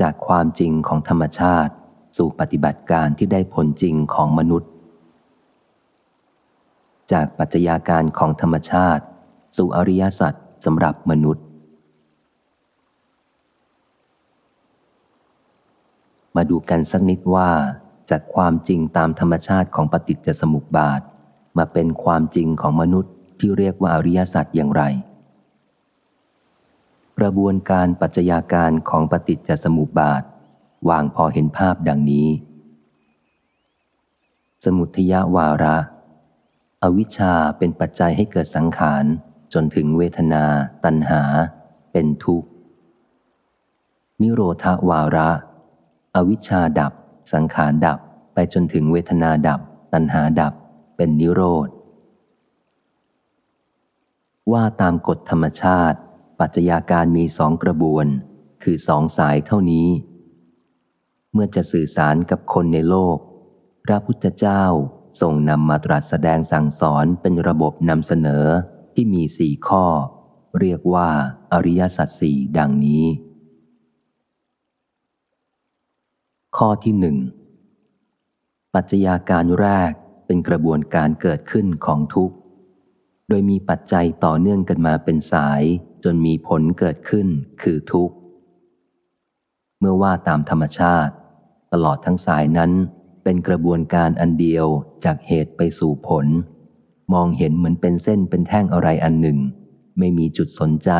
จากความจริงของธรรมชาติ สู่ปฏิบัติการที่ได้ผลจริงของมนุษย์ จากปัจจัยาการของธรรมชาติ สู่อริยสัจสำหรับมนุษย์ มาดูกันสักนิดว่า จากความจริงตามธรรมชาติของปฏิจจสมุปบาท มาเป็นความจริงของมนุษย์ที่เรียกว่าอริยสัจอย่างไร ระบวนการปัจจัยาการของปฏิจจสมุปบาท วางพอเห็นภาพดังนี้ สมุทยาวาระ อวิชชาเป็นปัจจัยให้เกิดสังขาร จนถึงเวทนา ตัณหา เป็นทุกข์ นิโรธาวาระ อวิชชาดับ สังขารดับไปจนถึงเวทนาดับ ตัณหาดับ เป็นนิโรธ ว่าตามกฎธรรมชาติ ปัจจัยาการมีสองกระบวน คือสองสายเท่านี้ เมื่อจะสื่อสารกับคนในโลก พระพุทธเจ้าทรงนำมาตรัสแสดงสั่งสอนเป็นระบบนำเสนอที่มีสี่ข้อ เรียกว่าอริยสัจสี่ดังนี้ ข้อที่หนึ่งปัจจัยาการแรกเป็นกระบวนการเกิดขึ้นของทุกข์ โดยมีปัจจัยต่อเนื่องกันมาเป็นสาย จนมีผลเกิดขึ้นคือทุกข์ เมื่อว่าตามธรรมชาติ ตลอดทั้งสายนั้นเป็นกระบวนการอันเดียวจากเหตุไปสู่ผล มองเห็นเหมือนเป็นเส้นเป็นแท่งอะไรอันหนึ่ง ไม่มีจุดสนใจ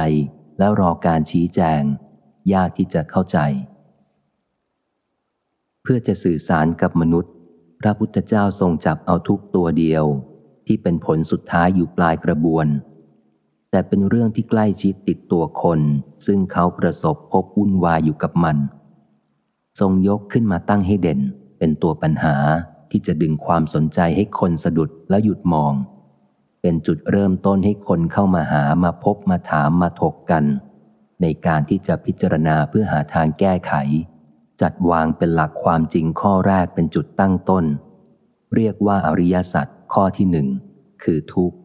แล้วรอการชี้แจง ยากที่จะเข้าใจ เพื่อจะสื่อสารกับมนุษย์ พระพุทธเจ้าทรงจับเอาทุกตัวเดียว ที่เป็นผลสุดท้ายอยู่ปลายกระบวน แต่เป็นเรื่องที่ใกล้ชิดติดตัวคน ซึ่งเขาประสบพบวุ่นวายอยู่กับมัน ทรงยกขึ้นมาตั้งให้เด่น เป็นตัวปัญหาที่จะดึงความสนใจให้คนสะดุดแล้วหยุดมอง เป็นจุดเริ่มต้นให้คนเข้ามาหามาพบมาถามมาถกกัน ในการที่จะพิจารณาเพื่อหาทางแก้ไข จัดวางเป็นหลักความจริงข้อแรกเป็นจุดตั้งต้น เรียกว่าอริยสัจข้อที่หนึ่งคือทุกข์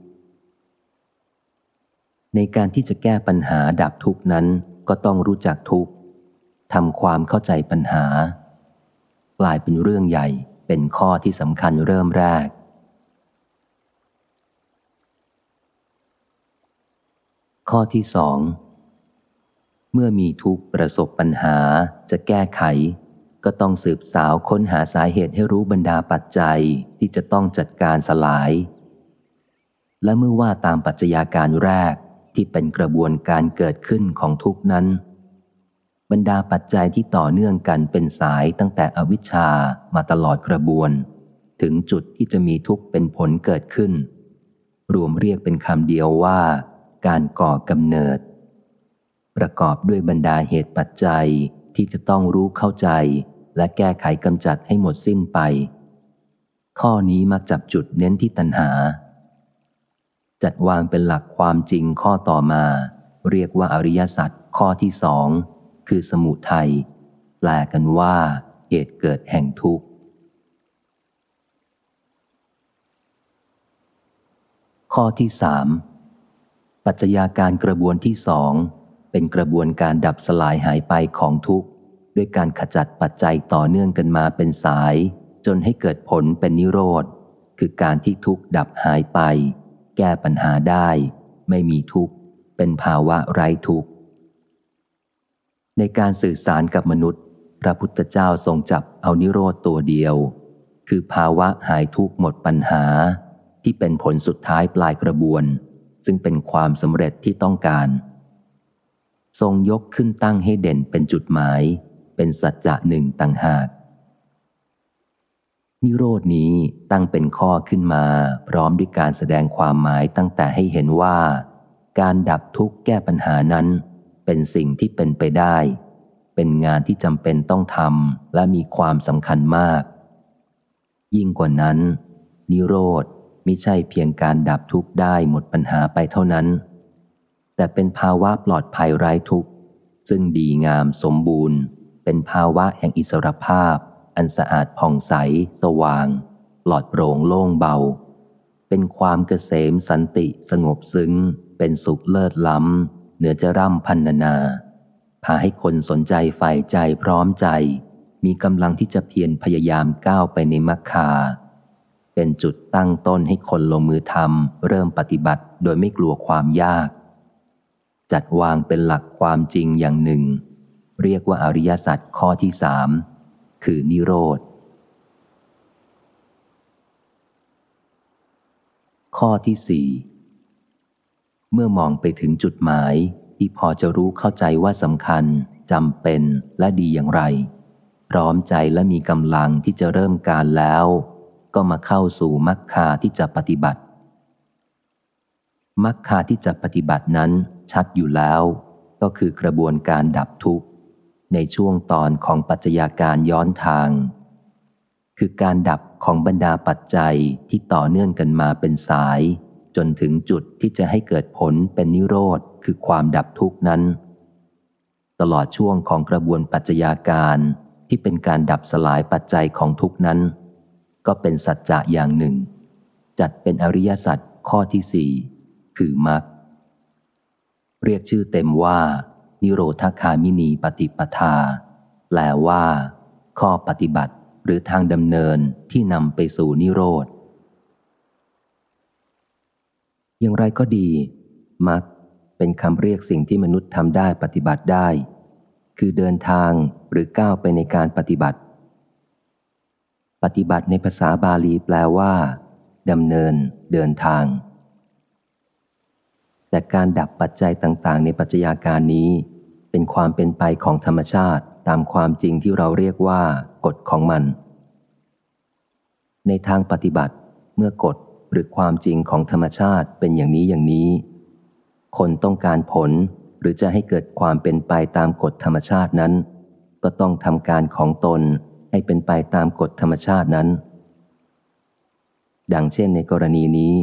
ในการที่จะแก้ปัญหาดับทุกนั้นก็ต้องรู้จักทุกทำความเข้าใจปัญหา กลายเป็นเรื่องใหญ่เป็นข้อที่สำคัญเริ่มแรก ข้อที่สองเมื่อมีทุกประสบปัญหาจะแก้ไข ก็ต้องสืบสาวค้นหาสาเหตุให้รู้บรรดาปัจจัยที่จะต้องจัดการสลาย และเมื่อว่าตามปัจจัยาการแรก ที่เป็นกระบวนการเกิดขึ้นของทุกนั้น บรรดาปัจจัยที่ต่อเนื่องกันเป็นสายตั้งแต่อวิชชามาตลอดกระบวน ถึงจุดที่จะมีทุกเป็นผลเกิดขึ้น รวมเรียกเป็นคำเดียวว่า การก่อกำเนิด ประกอบด้วยบรรดาเหตุปัจจัยที่จะต้องรู้เข้าใจ และแก้ไขกำจัดให้หมดสิ้นไป ข้อนี้มักจับจุดเน้นที่ตัณหา จัดวางเป็นหลักความจริงข้อต่อมา เรียกว่าอริยสัจข้อที่สองคือสมุทัยแปลกันว่าเหตุเกิดแห่งทุกข์ ข้อที่สามปัจจัยาการกระบวนที่สองเป็นกระบวนการดับสลายหายไปของทุกข์ ด้วยการขจัดปัจจัยต่อเนื่องกันมาเป็นสาย จนให้เกิดผลเป็นนิโรธ คือการที่ทุกข์ดับหายไป แก้ปัญหาได้ ไม่มีทุกข์ เป็นภาวะไร้ทุกข์ ในการสื่อสารกับมนุษย์ พระพุทธเจ้าทรงจับเอานิโรธตัวเดียว คือภาวะหายทุกข์หมดปัญหา ที่เป็นผลสุดท้ายปลายกระบวน ซึ่งเป็นความสำเร็จที่ต้องการ ทรงยกขึ้นตั้งให้เด่นเป็นจุดหมาย เป็นสัจจะหนึ่งต่างหาก นิโรดนี้ตั้งเป็นข้อขึ้นมา พร้อมด้วยการแสดงความหมายตั้งแต่ให้เห็นว่า การดับทุกข์แก้ปัญหานั้น เป็นสิ่งที่เป็นไปได้ เป็นงานที่จำเป็นต้องทำและมีความสำคัญมาก ยิ่งกว่านั้น นิโรธไม่ใช่เพียงการดับทุกข์ได้หมดปัญหาไปเท่านั้น แต่เป็นภาวะปลอดภัยไร้ทุกข์ ซึ่งดีงามสมบูรณ์ เป็นภาวะแห่งอิสรภาพ อันสะอาดผ่องใส สว่าง ปลอดโปร่งโล่งเบา เป็นความเกษมสันติสงบซึ้ง เป็นสุขเลิศล้ำ เหนือจะร่ำพันนา พาให้คนสนใจใฝ่ใจพร้อมใจ มีกำลังที่จะเพียรพยายามก้าวไปในมรรคา เป็นจุดตั้งต้นให้คนลงมือทำเริ่มปฏิบัติโดยไม่กลัวความยาก จัดวางเป็นหลักความจริงอย่างหนึ่ง เรียกว่าอริยสัจข้อที่สาม คือนิโรธ ข้อที่สี่เมื่อมองไปถึงจุดหมายที่พอจะรู้เข้าใจว่าสำคัญจำเป็นและดีอย่างไร พร้อมใจและมีกำลังที่จะเริ่มการแล้ว ก็มาเข้าสู่มรรคาที่จะปฏิบัติมรรคาที่จะปฏิบัตินั้นชัดอยู่แล้ว ก็คือกระบวนการดับทุกข์ ในช่วงตอนของปัจจัยาการย้อนทาง คือการดับของบรรดาปัจจัยที่ต่อเนื่องกันมาเป็นสาย จนถึงจุดที่จะให้เกิดผลเป็นนิโรธคือความดับทุกนั้น ตลอดช่วงของกระบวนปัจจัยาการที่เป็นการดับสลายปัจจัยของทุกนั้น ก็เป็นสัจจะอย่างหนึ่ง จัดเป็นอริยสัจข้อที่สี่คือมรรคเรียกชื่อเต็มว่า นิโรธคามินีปฏิปทา แปลว่า ข้อปฏิบัติหรือทางดำเนินที่นำไปสู่นิโรธ อย่างไรก็ดี มักเป็นคำเรียกสิ่งที่มนุษย์ทำได้ปฏิบัติได้ คือเดินทางหรือก้าวไปในการปฏิบัติ ปฏิบัติในภาษาบาลีแปลว่าดำเนิน เดินทาง แต่การดับปัจจัยต่างๆ ในปัจจัยาการนี้ เป็นความเป็นไปของธรรมชาติตามความจริงที่เราเรียกว่ากฎของมัน ในทางปฏิบัติ เมื่อกฎหรือความจริงของธรรมชาติเป็นอย่างนี้อย่างนี้ คนต้องการผลหรือจะให้เกิดความเป็นไปตามกฎธรรมชาตินั้น ก็ต้องทำการของตนให้เป็นไปตามกฎธรรมชาตินั้น ดังเช่นในกรณีนี้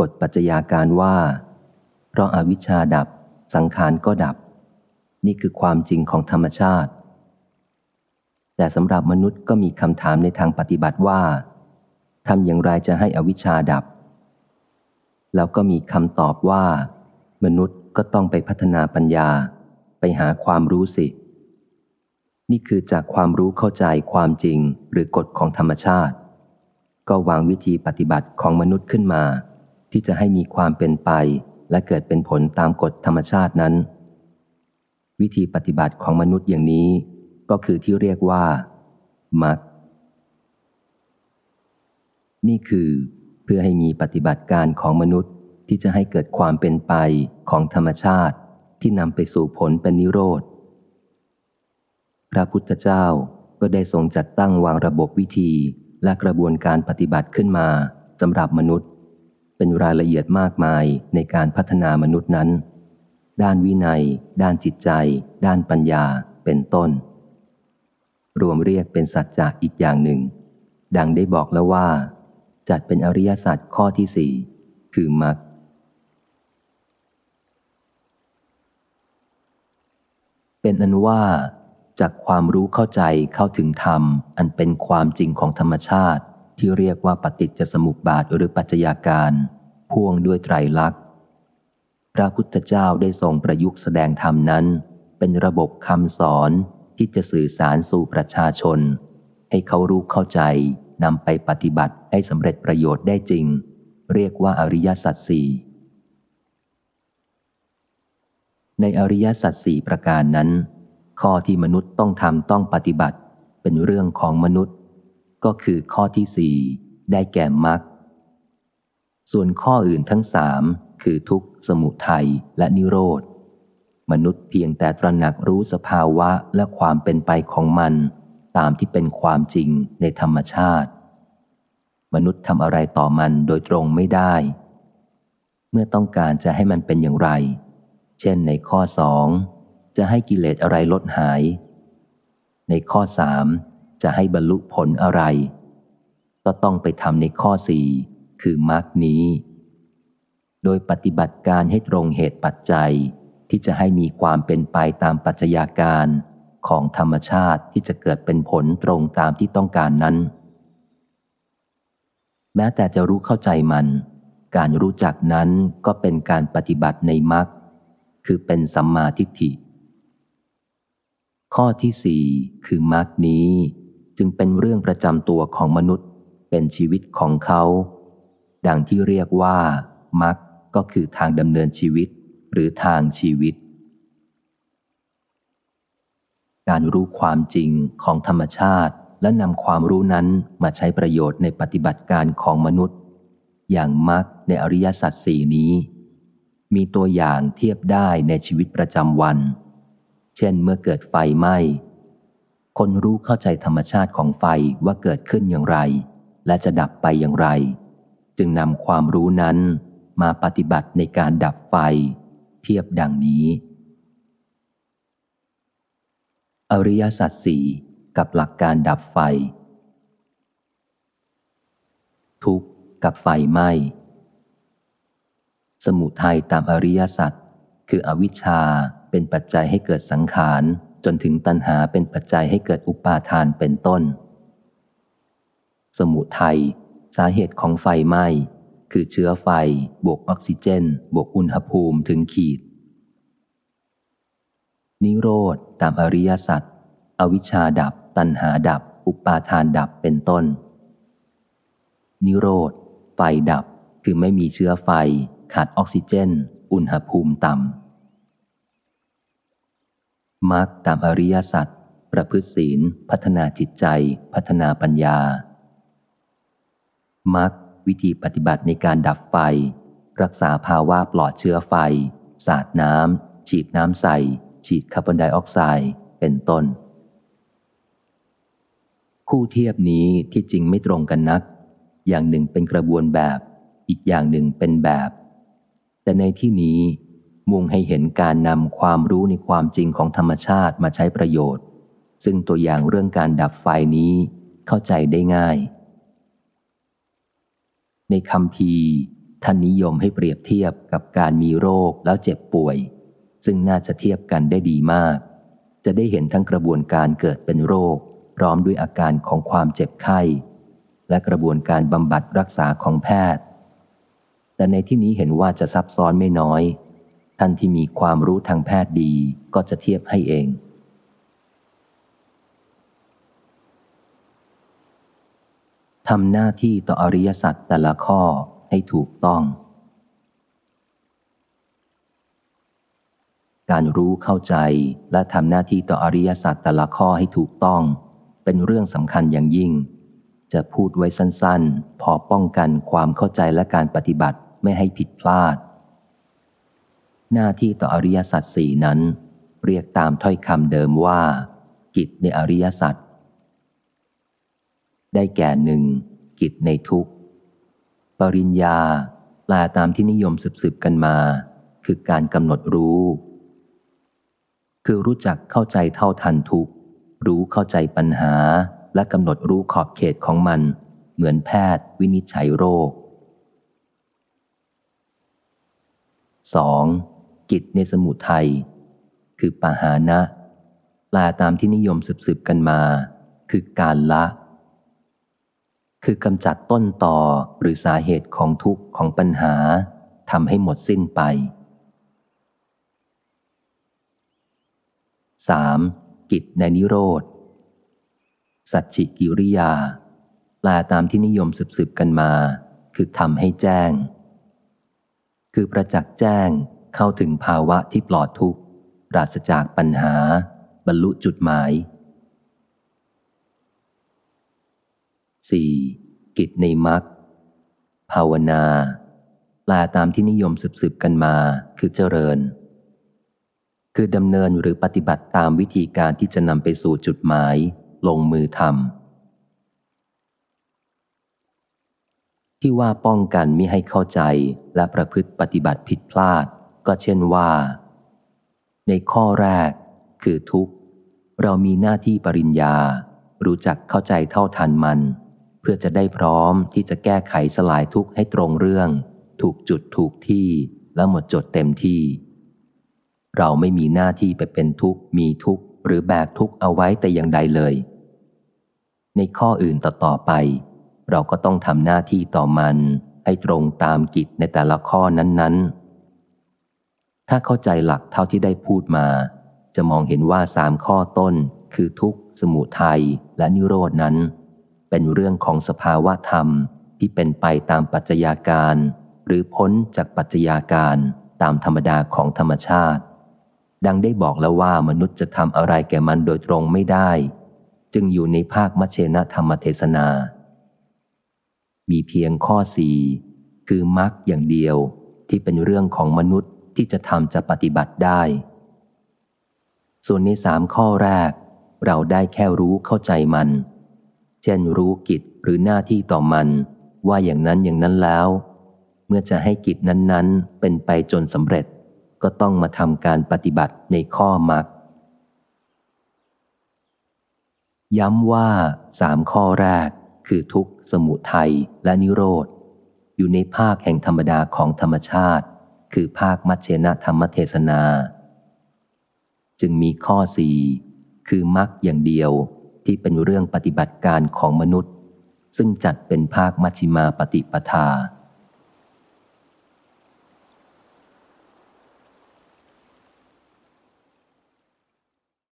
กฎปัจจัยาการว่า เพราะอาวิชชาดับ สังขารก็ดับ นี่คือความจริงของธรรมชาติ แต่สำหรับมนุษย์ก็มีคำถามในทางปฏิบัติว่าทำอย่างไรจะให้อวิชชาดับ แล้วก็มีคำตอบว่า มนุษย์ก็ต้องไปพัฒนาปัญญา ไปหาความรู้สิ นี่คือจากความรู้เข้าใจความจริงหรือกฎของธรรมชาติ ก็วางวิธีปฏิบัติของมนุษย์ขึ้นมา ที่จะให้มีความเป็นไป และเกิดเป็นผลตามกฎธรรมชาตินั้น วิธีปฏิบัติของมนุษย์อย่างนี้ก็คือที่เรียกว่ามักนี่คือเพื่อให้มีปฏิบัติการของมนุษย์ที่จะให้เกิดความเป็นไปของธรรมชาติที่นำไปสู่ผลเป็นนิโรธ พระพุทธเจ้าก็ได้ทรงจัดตั้งวางระบบวิธีและกระบวนการปฏิบัติขึ้นมาสำหรับมนุษย์ เป็นรายละเอียดมากมายในการพัฒนามนุษย์นั้น ด้านวินัย ด้านจิตใจ ด้านปัญญาเป็นต้น รวมเรียกเป็นสัจจะอีกอย่างหนึ่ง ดังได้บอกแล้วว่า จัดเป็นอริยสัจข้อที่สี่คือมรรคเป็นอันว่าจากความรู้เข้าใจเข้าถึงธรรม อันเป็นความจริงของธรรมชาติ ที่เรียกว่าปฏิจจสมุปบาทหรือปัจจัยาการพ่วงด้วยไตรลักษณ์ พระพุทธเจ้าได้ทรงประยุกต์แสดงธรรมนั้น เป็นระบบคำสอนที่จะสื่อสารสู่ประชาชน ให้เขารู้เข้าใจนำไปปฏิบัติให้สำเร็จประโยชน์ได้จริง เรียกว่าอริยสัจสี่ในอริยสัจสี่ประการนั้น ข้อที่มนุษย์ต้องทำต้องปฏิบัติ เป็นเรื่องของมนุษย์ ก็คือข้อที่สี่ได้แก่มรรคส่วนข้ออื่นทั้งสามคือทุกข์ สมุทัยและนิโรธ มนุษย์เพียงแต่ตระหนักรู้สภาวะและความเป็นไปของมัน ตามที่เป็นความจริงในธรรมชาติ มนุษย์ทำอะไรต่อมันโดยตรงไม่ได้ เมื่อต้องการจะให้มันเป็นอย่างไร เช่นในข้อสองจะให้กิเลสอะไรลดหาย ในข้อสาม จะให้บรรลุผลอะไร ก็ต้องไปทำในข้อสี่คือมรรคนี้ โดยปฏิบัติการให้ตรงเหตุปัจจัยที่จะให้มีความเป็นไปตามปัจจัยาการของธรรมชาติที่จะเกิดเป็นผลตรงตามที่ต้องการนั้น แม้แต่จะรู้เข้าใจมัน การรู้จักนั้นก็เป็นการปฏิบัติในมรรคคือเป็นสัมมาทิฏฐิ ข้อที่สี่คือมรรคนี้ จึงเป็นเรื่องประจำตัวของมนุษย์ เป็นชีวิตของเขา ดังที่เรียกว่ามรรคก็คือทางดำเนินชีวิต หรือทางชีวิต การรู้ความจริงของธรรมชาติและนำความรู้นั้นมาใช้ประโยชน์ในปฏิบัติการของมนุษย์ อย่างมรรคในอริยสัจสี่นี้ มีตัวอย่างเทียบได้ในชีวิตประจำวัน เช่นเมื่อเกิดไฟไหม้ คนรู้เข้าใจธรรมชาติของไฟว่าเกิดขึ้นอย่างไร และจะดับไปอย่างไร จึงนำความรู้นั้นมาปฏิบัติในการดับไฟ เทียบดังนี้ อริยสัจสี่กับหลักการดับไฟ ทุกข์กับไฟไหม้สมุทัยตามอริยสัจคืออวิชชาเป็นปัจจัยให้เกิดสังขาร จนถึงตัณหาเป็นปัจจัยให้เกิดอุปาทานเป็นต้น สมุทัยสาเหตุของไฟไหม้คือเชื้อไฟ บวกออกซิเจน บวกอุณหภูมิถึงขีด นิโรธ ตามอริยสัจ อวิชชาดับ ตัณหาดับ อุปาทานดับเป็นต้น นิโรธ ไฟดับ คือไม่มีเชื้อไฟ ขาดออกซิเจน อุณหภูมิต่ำ มรรคตามอริยสัจประพฤติศีล พัฒนาจิตใจ พัฒนาปัญญามรรควิธีปฏิบัติในการดับไฟ รักษาภาวะปลอดเชื้อไฟ สาดน้ำฉีดน้ำใส่ ฉีดคาร์บอนไดออกไซด์เป็นต้น คู่เทียบนี้ที่จริงไม่ตรงกันนัก อย่างหนึ่งเป็นกระบวนแบบ อีกอย่างหนึ่งเป็นแบบ แต่ในที่นี้ มุ่งให้เห็นการนำความรู้ในความจริงของธรรมชาติมาใช้ประโยชน์ ซึ่งตัวอย่างเรื่องการดับไฟนี้เข้าใจได้ง่าย ในคำพีท่านนิยมให้เปรียบเทียบกับการมีโรคแล้วเจ็บป่วย ซึ่งน่าจะเทียบกันได้ดีมาก จะได้เห็นทั้งกระบวนการเกิดเป็นโรค พร้อมด้วยอาการของความเจ็บไข้ และกระบวนการบำบัดรักษาของแพทย์ แต่ในที่นี้เห็นว่าจะซับซ้อนไม่น้อย ท่านที่มีความรู้ทางแพทย์ดีก็จะเทียบให้เอง ทำหน้าที่ต่ออริยสัจแต่ละข้อให้ถูกต้อง การรู้เข้าใจและทำหน้าที่ต่ออริยสัจแต่ละข้อให้ถูกต้อง เป็นเรื่องสำคัญอย่างยิ่ง จะพูดไว้สั้นๆ พอป้องกันความเข้าใจและการปฏิบัติไม่ให้ผิดพลาด หน้าที่ต่ออริยสัจสี่นั้น เรียกตามถ้อยคำเดิมว่า กิจในอริยสัจได้แก่หนึ่งกิจในทุกปริญญาแปลตามที่นิยมสืบๆกันมา คือการกำหนดรู้ คือรู้จักเข้าใจเท่าทันทุกรู้เข้าใจปัญหาและกำหนดรู้ขอบเขตของมัน เหมือนแพทย์วินิจฉัยโรค 2. กิจในสมุทัยคือปหานะแปลตามที่นิยมสืบๆกันมา คือการละ คือกำจัดต้นต่อหรือสาเหตุของทุกข์ของปัญหาทำให้หมดสิ้นไป 3. กิจในนิโรธ สัจจิกิริยาแปลตามที่นิยมสืบๆกันมา คือทำให้แจ้ง คือประจักษ์แจ้ง เข้าถึงภาวะที่ปลอดทุกข์ ปราศจากปัญหา บรรลุจุดหมาย 4. กิจในมรรคภาวนา แปลตามที่นิยมสืบๆกันมาคือเจริญ คือดำเนินหรือปฏิบัติตามวิธีการที่จะนำไปสู่จุดหมาย ลงมือทำที่ว่าป้องกันมิให้เข้าใจและประพฤติปฏิบัติผิดพลาด ก็เช่นว่า ในข้อแรก คือทุกเรามีหน้าที่ปริญญา รู้จักเข้าใจเท่าทันมัน เพื่อจะได้พร้อมที่จะแก้ไขสลายทุกข์ให้ตรงเรื่อง ถูกจุดถูกที่และหมดจดเต็มที่ เราไม่มีหน้าที่ไปเป็นทุกข์มีทุกข์หรือแบกทุกข์เอาไว้แต่อย่างใดเลย ในข้ออื่นต่อตอไป เราก็ต้องทำหน้าที่ต่อมันให้ตรงตามกิจในแต่ละข้อนั้นๆ ถ้าเข้าใจหลักเท่าที่ได้พูดมา จะมองเห็นว่าสามข้อต้น คือทุกข์ สมุทัยและนิโรดนั้น เป็นเรื่องของสภาวะธรรมที่เป็นไปตามปัจจัยาการ หรือพ้นจากปัจจัยาการตามธรรมดาของธรรมชาติ ดังได้บอกแล้วว่ามนุษย์จะทำอะไรแก่มันโดยตรงไม่ได้ จึงอยู่ในภาคมเชนธรรมเทศนา มีเพียงข้อสี่คือมรรคอย่างเดียวที่เป็นเรื่องของมนุษย์ ที่จะทำจะปฏิบัติได้ ส่วนในสามข้อแรก เราได้แค่รู้เข้าใจมัน เช่นรู้กิจหรือหน้าที่ต่อมัน ว่าอย่างนั้นอย่างนั้นแล้ว เมื่อจะให้กิจนั้นๆ เป็นไปจนสำเร็จ ก็ต้องมาทำการปฏิบัติในข้อมรรคย้ำว่าสามข้อแรกคือทุกข์ สมุทัยและนิโรธ อยู่ในภาคแห่งธรรมดาของธรรมชาติ คือภาคมัชเชนะธรรมเทศนา จึงมีข้อสี่คือมรรคอย่างเดียวที่เป็นเรื่องปฏิบัติการของมนุษย์ ซึ่งจัดเป็นภาคมัชชิมาปฏิปทา